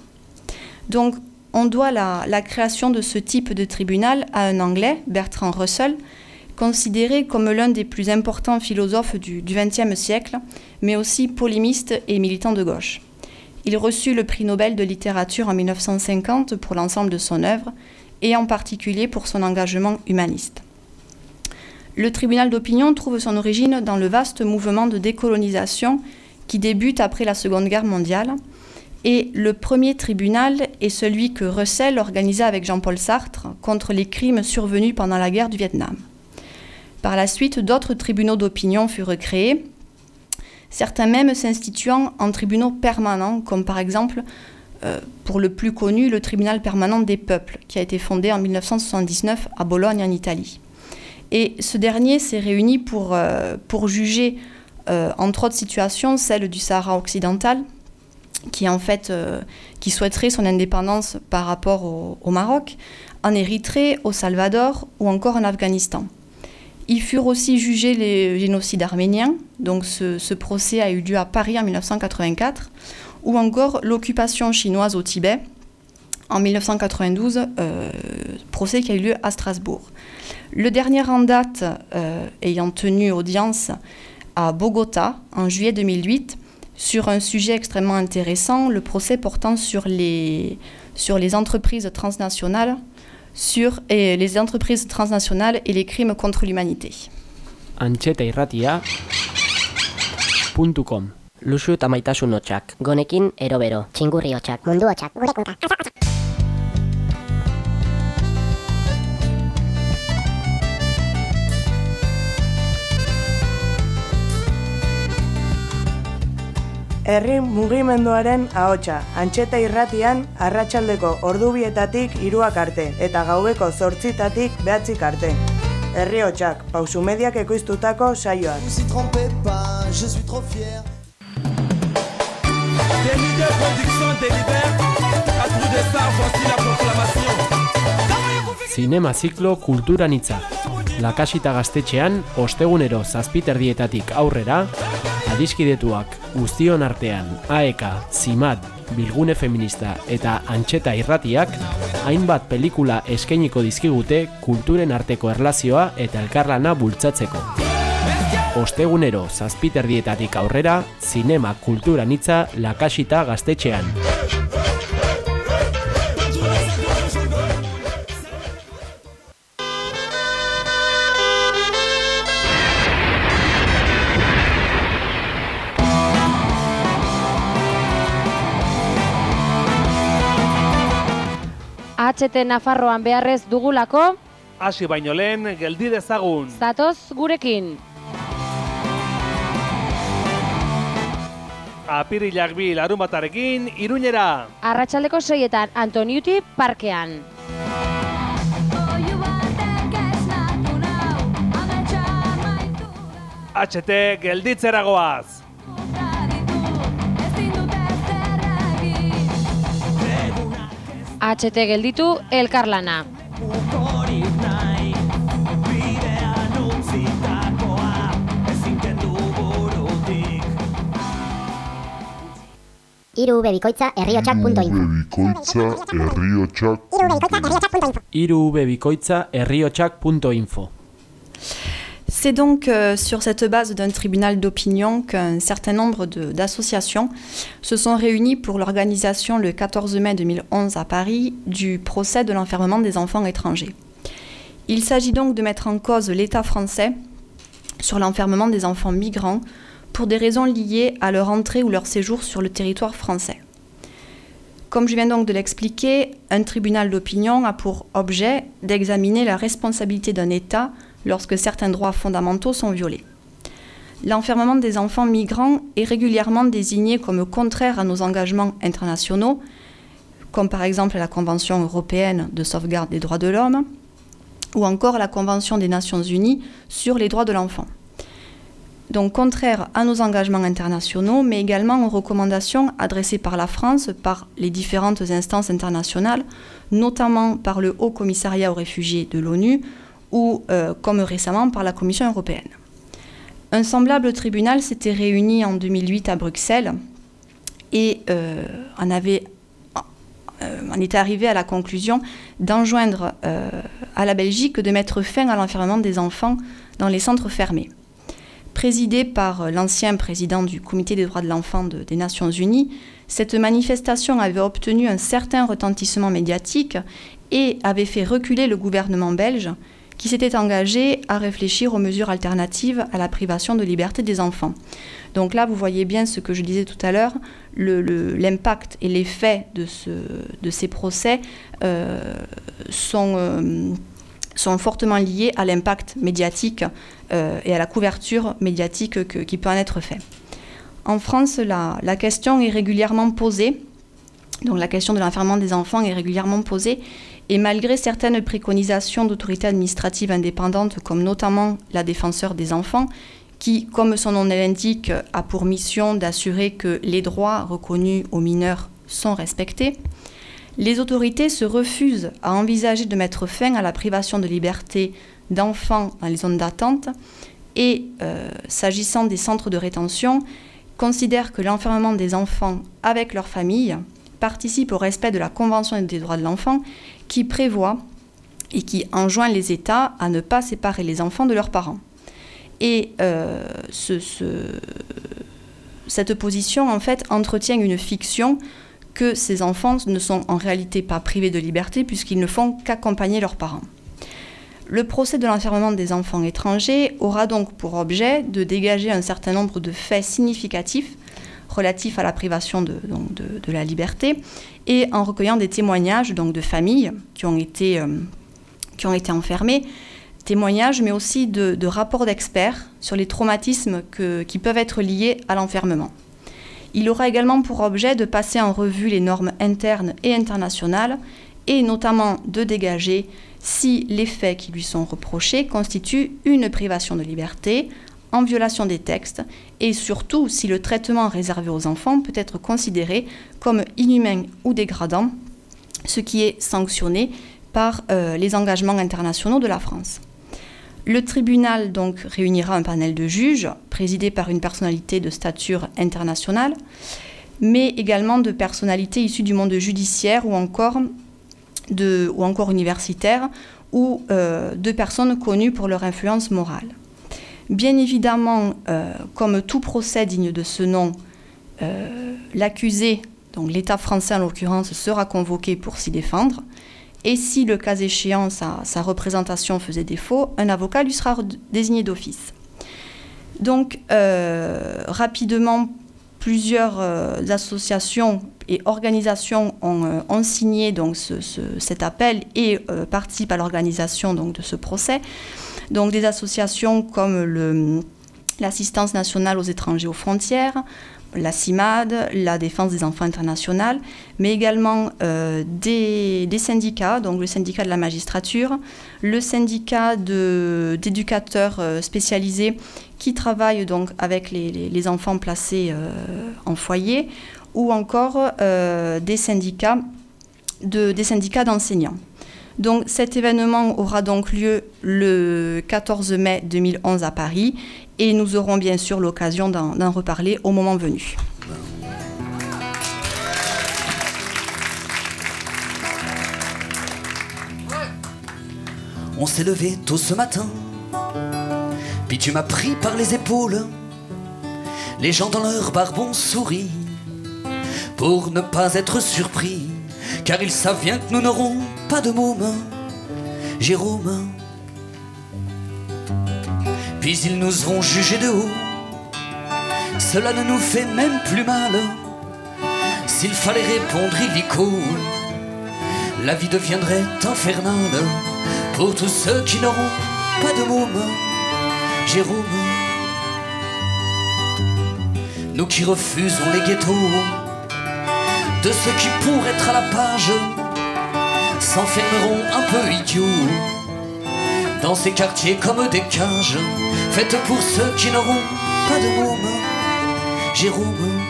Donc, on doit la, création de ce type de tribunal à un Anglais, Bertrand Russell, considéré comme l'un des plus importants philosophes du XXe siècle, mais aussi polémiste et militant de gauche. Il reçut le prix Nobel de littérature en 1950 pour l'ensemble de son œuvre, et en particulier pour son engagement humaniste. Le tribunal d'opinion trouve son origine dans le vaste mouvement de décolonisation qui débute après la Seconde Guerre mondiale, et le premier tribunal est celui que Russell organisa avec Jean-Paul Sartre contre les crimes survenus pendant la guerre du Vietnam. Par la suite, d'autres tribunaux d'opinion furent créés, certains même s'instituant en tribunaux permanents, comme par exemple, euh, pour le plus connu, le tribunal permanent des peuples, qui a été fondé en 1979 à Bologne, en Italie. Et ce dernier s'est réuni pour, euh, juger, euh, entre autres situations, celle du Sahara occidental, qui en fait euh, qui souhaiterait son indépendance par rapport au, Maroc, en Érythrée, au Salvador ou encore en Afghanistan. Ils furent aussi jugés les génocides arméniens, donc ce, procès a eu lieu à Paris en 1984, ou encore l'occupation chinoise au Tibet en 1992, euh, procès qui a eu lieu à Strasbourg. Le dernier en date euh, ayant tenu audience à Bogota en juillet 2008 sur un sujet extrêmement intéressant, le procès portant sur les, sur les entreprises transnationales sur et les entreprises transnationales et les crimes contre l'humanité.
Antxetairratia.com
Luxu eta maitasun hotxak. Gonekin erobero. Txingurri hotxak. Mundu hotxak.
Herri mugimenduaren ahotsa, antxeta irratian arratsaldeko ordubietatik hiruak arte eta gaueko zortzitatik behatzik arte. Herri hotxak, pausumediak ekoiztutako saioak. Des leaders production.
Zinema ziklo kulturan hitza. Lakasita gaztetxean, ostegunero zazpiterdietatik aurrera, adiskidetuak guztion artean, AEK, ZIMAT, Bilgune Feminista eta Antxeta Irratiak hainbat pelikula eskainiko dizkigute kulturen arteko erlazioa eta elkarlana bultzatzeko. Ostegunero zazpiterdietatik aurrera, zinema kulturan hitza lakasita gaztetxean.
HT Nafarroan beharrez dugulako,
Hasi baino lehen, geldi dezagun.
zatoz gurekin.
Apirilak bi larun batarekin, iruñera.
Arratsaldeko seietan Antoniuti parkean.
HT gelditzeragoaz.
Ate gelditu elkarlana.
irubebikoitza onzi
irubebikoitza Esinketu
burutik. irubikoitzaherriochak.info
C'est donc euh, sur cette base d'un tribunal d'opinion qu'un certain nombre d'associations se sont réunies pour l'organisation le 14 mai 2011 à Paris du procès de l'enfermement des enfants étrangers. Il s'agit donc de mettre en cause l'État français sur l'enfermement des enfants migrants pour des raisons liées à leur entrée ou leur séjour sur le territoire français. Comme je viens donc de l'expliquer, un tribunal d'opinion a pour objet d'examiner la responsabilité d'un État lorsque certains droits fondamentaux sont violés. L'enfermement des enfants migrants est régulièrement désigné comme contraire à nos engagements internationaux, comme par exemple la Convention européenne de sauvegarde des droits de l'homme ou encore la Convention des Nations Unies sur les droits de l'enfant. Donc contraire à nos engagements internationaux, mais également aux recommandations adressées par la France par les différentes instances internationales, notamment par le Haut Commissariat aux réfugiés de l'ONU ou, euh, comme récemment, par la Commission européenne. Un semblable tribunal s'était réuni en 2008 à Bruxelles et euh, en, avait, euh, en était arrivé à la conclusion d'enjoindre euh, à la Belgique de mettre fin à l'enfermement des enfants dans les centres fermés. Présidée par l'ancien président du Comité des droits de l'enfant de- des Nations Unies, cette manifestation avait obtenu un certain retentissement médiatique et avait fait reculer le gouvernement belge qui s'était engagé à réfléchir aux mesures alternatives à la privation de liberté des enfants. Donc là, vous voyez bien ce que je disais tout à l'heure, l'impact et l'effet de, ce, de ces procès euh, sont, euh, sont fortement liés à l'impact médiatique euh, et à la couverture médiatique que- qui peut en être fait. En France, la, la question est régulièrement posée, donc la question de l'enfermement des enfants est régulièrement posée, et malgré certaines préconisations d'autorités administratives indépendantes, comme notamment la défenseur des enfants, qui, comme son nom l'indique, a pour mission d'assurer que les droits reconnus aux mineurs sont respectés, les autorités se refusent à envisager de mettre fin à la privation de liberté d'enfants dans les zones d'attente et, euh, s'agissant des centres de rétention, considèrent que l'enfermement des enfants avec leur famille participe au respect de la Convention des droits de l'enfant qui prévoit et qui enjoint les États à ne pas séparer les enfants de leurs parents. Et euh, ce- ce- cette position, en fait, entretient une fiction que ces enfants ne sont en réalité pas privés de liberté puisqu'ils ne font qu'accompagner leurs parents. Le procès de l'enfermement des enfants étrangers aura donc pour objet de dégager un certain nombre de faits significatifs relatifs à la privation de, la liberté et en recueillant des témoignages donc de familles qui ont été, euh, qui enfermées, témoignages mais aussi de, rapports d'experts sur les traumatismes qui peuvent être liés à l'enfermement. Il aura également pour objet de passer en revue les normes internes et internationales et notamment de dégager si les faits qui lui sont reprochés constituent une privation de liberté en violation des textes et surtout si le traitement réservé aux enfants peut être considéré comme inhumain ou dégradant, ce qui est sanctionné par euh, les engagements internationaux de la France. Le tribunal donc réunira un panel de juges présidé par une personnalité de stature internationale. mais également de personnalités issues du monde judiciaire ou encore, ou universitaire, ou euh, de personnes connues pour leur influence morale. Bien évidemment, euh, comme tout procès digne de ce nom, euh, l'accusé, donc l'État français en l'occurrence, sera convoqué pour s'y défendre. Et si le cas échéant, sa, représentation faisait défaut, un avocat lui sera désigné d'office. Donc, euh, rapidement, plusieurs associations et organisations ont, signé cet appel et participent à l'organisation de ce procès. Donc, des associations comme l'assistance nationale aux étrangers aux frontières, la CIMAD, la défense des enfants internationales, mais également euh, des, syndicats, donc le syndicat de la magistrature, le syndicat d'éducateurs euh, spécialisés qui travaillent donc avec les, enfants placés euh, en foyer, ou encore des syndicats de, des syndicats d'enseignants. Donc cet événement aura donc lieu le 14 mai 2011 à Paris et nous aurons bien sûr l'occasion d'en reparler au moment venu.
On s'est levé tôt ce matin, puis tu m'as pris par les épaules. Les gens dans leur barbon sourient pour ne pas être surpris, car ils savent bien que nous n'aurons pas de môme, Jérôme. Puis ils nous auront jugés de haut. Cela ne nous fait même plus mal. S'il fallait répondre illico, la vie deviendrait infernale pour tous ceux qui n'auront pas de môme, Jérôme. Nous qui refusons les ghettos, de ceux qui pour être à la page s'enfermeront un peu idiots dans ces quartiers comme des cages faites pour ceux qui n'auront pas de môme, Jérôme.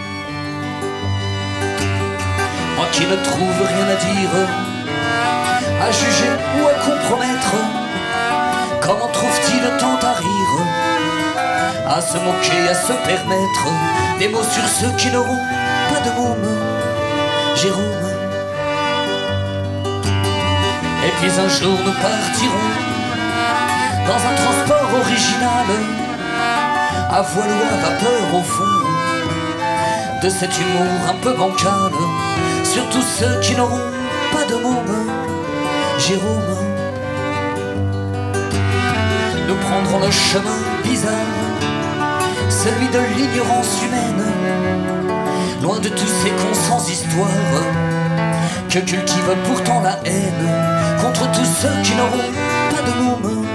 Moi qui ne trouve rien à dire, à juger ou à compromettre, comment trouve-t-il tant à rire, à se moquer, à se permettre des mots sur ceux qui n'auront pas de môme, Jérôme. Et puis un jour nous partirons dans un transport original, à voile ou à vapeur au fond, de cet humour un peu bancal, sur tous ceux qui n'auront pas de môme, Jérôme. Nous prendrons le chemin bizarre, celui de l'ignorance humaine, loin de tous ces cons sans histoire, que cultive pourtant la haine contre tous ceux qui n'auront pas de môme.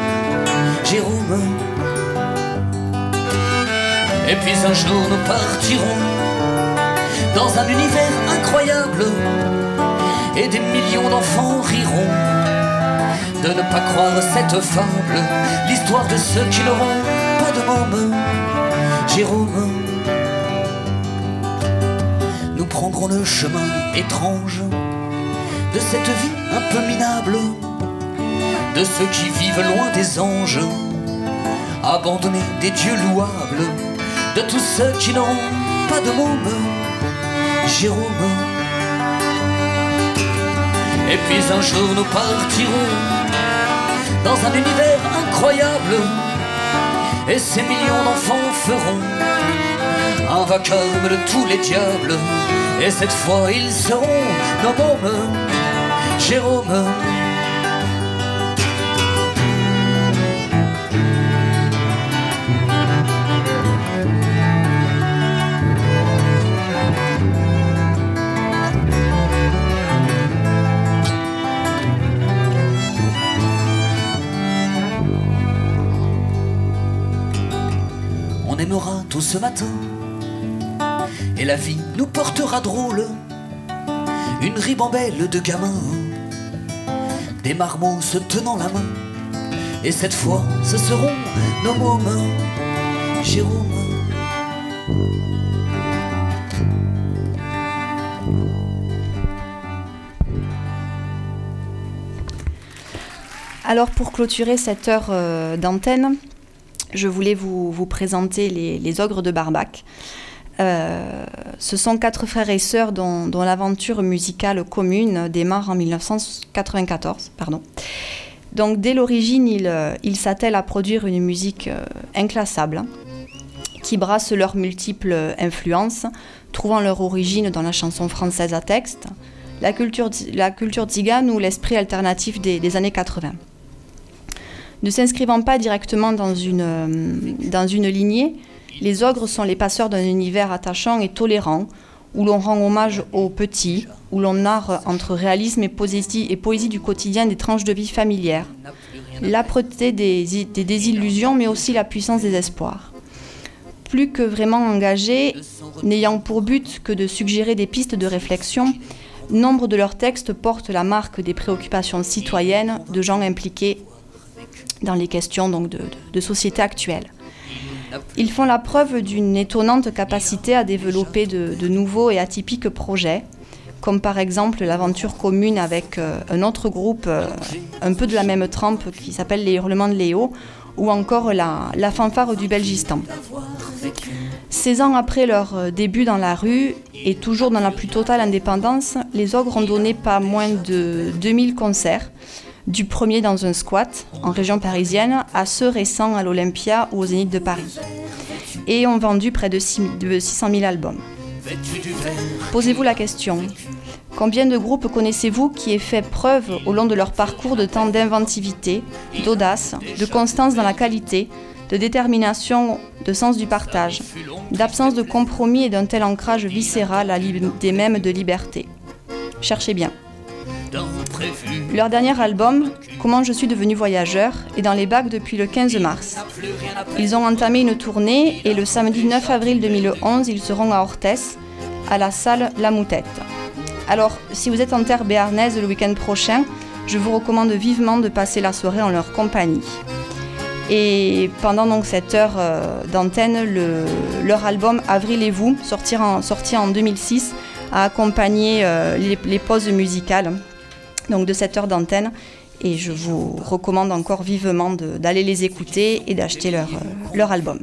Jérôme. Et puis un jour nous partirons dans un univers incroyable et des millions d'enfants riront de ne pas croire cette fable, l'histoire de ceux qui n'auront pas de môme. Jérôme. Nous prendrons le chemin étrange de cette vie un peu minable de ceux qui vivent loin des anges, abandonnés des dieux louables, de tous ceux qui n'auront pas de môme, Jérôme. Et puis un jour nous partirons dans un univers incroyable, et ces millions d'enfants feront un vacarme de tous les diables, et cette fois ils seront nos mômes, Jérôme. aimera tout ce matin. Et la vie nous portera drôle, une ribambelle de gamins, des marmots se tenant la main. Et cette fois, ce seront nos mômes, Jérôme.
Alors pour clôturer cette heure euh, d'antenne, je voulais vous, présenter les, les, ogres de Barbac. Euh, ce sont quatre frères et sœurs dont, l'aventure musicale commune démarre en 1994. Pardon. Donc dès l'origine, ils euh, ils s'attellent à produire une musique euh, inclassable hein, qui brasse leurs multiples influences, trouvant leur origine dans la chanson française à texte, la culture, tzigane ou l'esprit alternatif des, années 80. Ne s'inscrivant pas directement dans une lignée, les ogres sont les passeurs d'un univers attachant et tolérant, où l'on rend hommage aux petits, où l'on narre entre réalisme et poésie, et poésie du quotidien des tranches de vie familières, l'âpreté des, des désillusions, mais aussi la puissance des espoirs. Plus que vraiment engagés, n'ayant pour but que de suggérer des pistes de réflexion, nombre de leurs textes portent la marque des préoccupations citoyennes de gens impliqués dans les questions de société actuelle. Ils font la preuve d'une étonnante capacité à développer de, nouveaux et atypiques projets, comme par exemple l'aventure commune avec euh, un autre groupe euh, un peu de la même trempe qui s'appelle Les Hurlements de Léo, ou encore la, la fanfare du Belgistan. 16 ans après leur euh, début dans la rue et toujours dans la plus totale indépendance, les ogres ont donné pas moins de 2000 concerts, du premier dans un squat en région parisienne à ceux récents à l'Olympia ou au Zénith de Paris, et ont vendu près de, six- de 600 000 albums. Posez-vous la question, combien de groupes connaissez-vous qui aient fait preuve au long de leur parcours de temps d'inventivité, d'audace, de constance dans la qualité, de détermination, de sens du partage, d'absence de compromis et d'un tel ancrage viscéral à l'idée même de liberté? Cherchez bien. Leur dernier album, Comment je suis devenu voyageur, est dans les bacs depuis le 15 mars. Ils ont entamé une tournée et le samedi 9 avril 2011, ils seront à Orthès, à la salle La Moutette. Alors, si vous êtes en terre béarnaise le week-end prochain, je vous recommande vivement de passer la soirée en leur compagnie. Et pendant donc cette heure euh, d'antenne, le- leur album Avril et vous, sorti en, sorti en 2006, a accompagné euh, les, les pauses musicales donc de cette heure d'antenne. Et je vous recommande encore vivement d'aller les écouter et d'acheter leur, euh, leur album.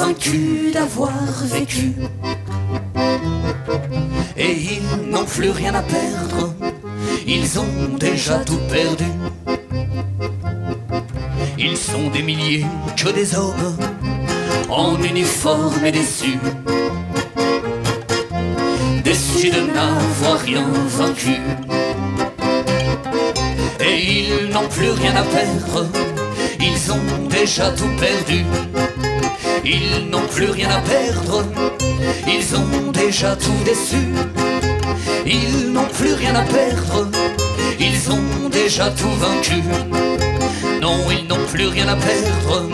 convaincus d'avoir vécu. Et ils n'ont plus rien à perdre, ils ont déjà tout perdu. Ils sont des milliers que des hommes en uniforme et déçus. Déçus de n'avoir rien vaincu. Et ils n'ont plus rien à perdre, ils ont déjà tout perdu. Ils n'ont plus rien à perdre, ils ont déjà tout déçu. Ils n'ont plus rien à perdre, ils ont déjà tout vaincu. Non, ils n'ont plus rien à perdre,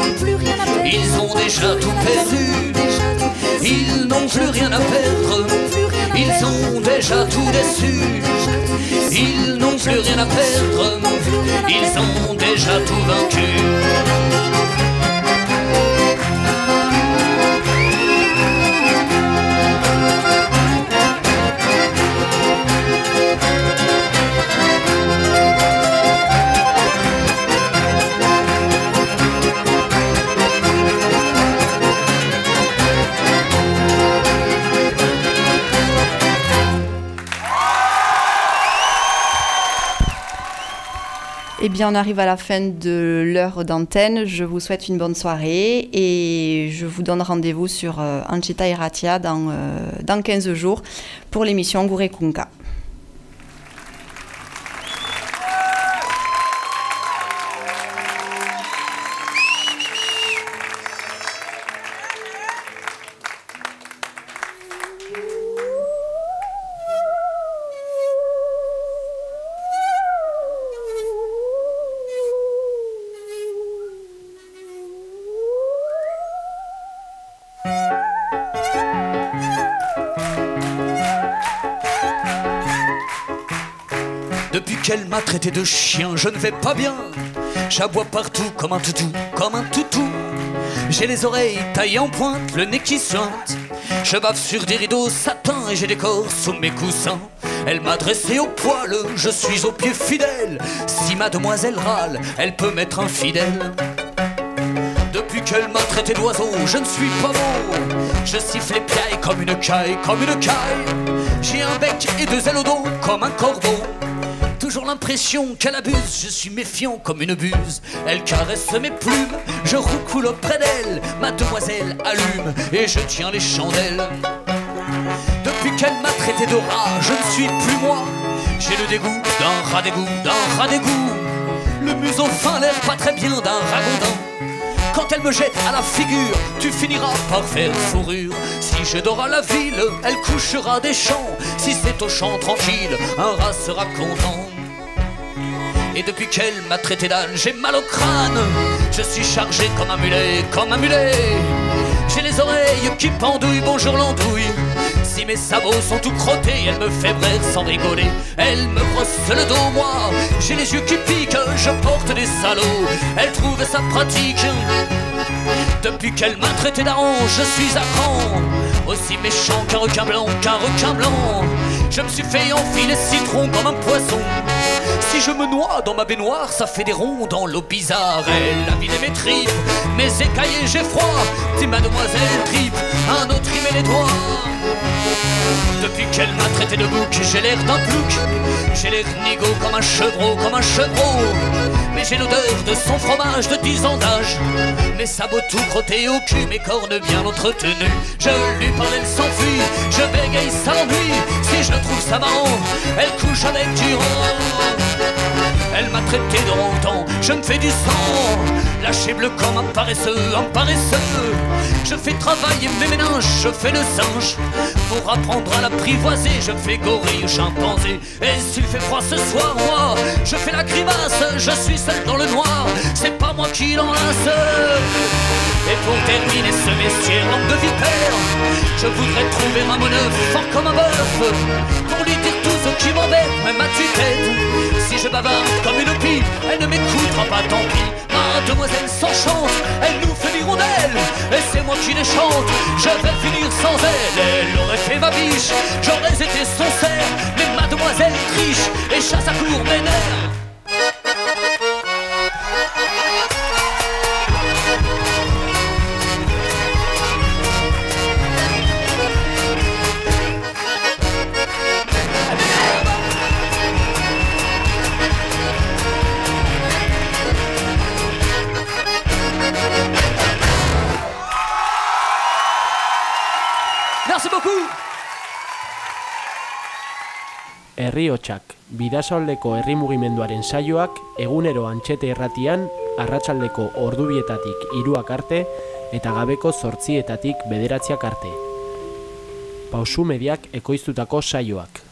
ils ont déjà tout perdu. Ils n'ont plus rien à perdre, ils ont déjà tout déçu. Ils n'ont plus rien à perdre, ils ont déjà tout vaincu.
On arrive à la fin de l'heure d'antenne. Je vous souhaite une bonne soirée et je vous donne rendez-vous sur euh, Anchita Iratia dans, euh, dans 15 jours pour l'émission Gure
Traité de chien, je ne vais pas bien. J'aboie partout comme un toutou, comme un toutou. J'ai les oreilles taillées en pointe, le nez qui suinte. Je bave sur des rideaux satin et j'ai des corps sous mes coussins. Elle m'a dressé au poil, je suis au pied fidèle. Si mademoiselle râle, elle peut m'être infidèle. Depuis qu'elle m'a traité d'oiseau, je ne suis pas beau. Je siffle les piailles comme une caille, comme une caille. J'ai un bec et deux ailes au dos, comme un corbeau. Toujours l'impression qu'elle abuse, je suis méfiant comme une buse. Elle caresse mes plumes, je roucoule auprès d'elle. Ma demoiselle allume et je tiens les chandelles. Depuis qu'elle m'a traité de rat, je ne suis plus moi. J'ai le dégoût d'un rat d'égout, d'un rat d'égout. Le museau fin, l'air pas très bien d'un ragondin. Quand elle me jette à la figure, tu finiras par faire fourrure. Si je dors à la ville, elle couchera des champs. Si c'est au champ tranquille, un rat sera content. Et depuis qu'elle m'a traité d'âne, j'ai mal au crâne. Je suis chargé comme un mulet, comme un mulet. J'ai les oreilles qui pendouillent, bonjour l'andouille. Si mes sabots sont tout crottés, elle me fait brère sans rigoler. Elle me brosse le dos, moi. J'ai les yeux qui piquent, je porte des salauds. Elle trouve ça pratique. Depuis qu'elle m'a traité d'aron, je suis à cran. Aussi méchant qu'un requin blanc, qu'un requin blanc. Je me suis fait enfiler citron comme un poisson. Si je me noie dans ma baignoire, ça fait des ronds dans l'eau bizarre. Elle a vidé mes tripes, mes écaillés, j'ai froid. Dis mademoiselle tripe, un autre y met les doigts. Depuis qu'elle m'a traité de bouc, j'ai l'air d'un plouc. J'ai l'air nigo comme un chevreau, comme un chevreau. Mais j'ai l'odeur de son fromage de 10 ans d'âge. Mes sabots tout crottés au cul, mes cornes bien entretenues. Je lui parle, elle s'enfuit. Je bégaye, ça l'ennuie. Si je trouve ça marrant, elle couche avec du rang. Elle m'a traité de rondan, je me fais du sang. Lâché bleu comme un paresseux, un paresseux. Je fais travailler mes méninges, je fais le singe. Pour apprendre à l'apprivoiser, je fais gorille ou chimpanzé. Et s'il fait froid ce soir, moi, je fais la grimace. Je suis seul dans le noir, c'est pas moi qui l'enlace. Et pour terminer ce messier langue de vipère Je voudrais trouver un monneuf fort comme un bœuf. Pour lui dire tout ce qui m'embête, même à tue-tête Je bavarde comme une pipe, elle ne m'écoutera pas, tant pis. Mademoiselle s'enchante, elle nous fait l'hirondelle, et c'est moi qui les chante. Je vais finir sans elle, elle aurait fait ma biche, j'aurais été son cerf, mais mademoiselle triche et chasse à court mes nerfs. Beaucoup.
Herri bidasaldeko herri mugimenduaren saioak egunero antxete erratian, arratsaldeko ordubietatik hiruak arte eta gabeko zortzietatik bederatziak arte. Pausu mediak ekoiztutako saioak.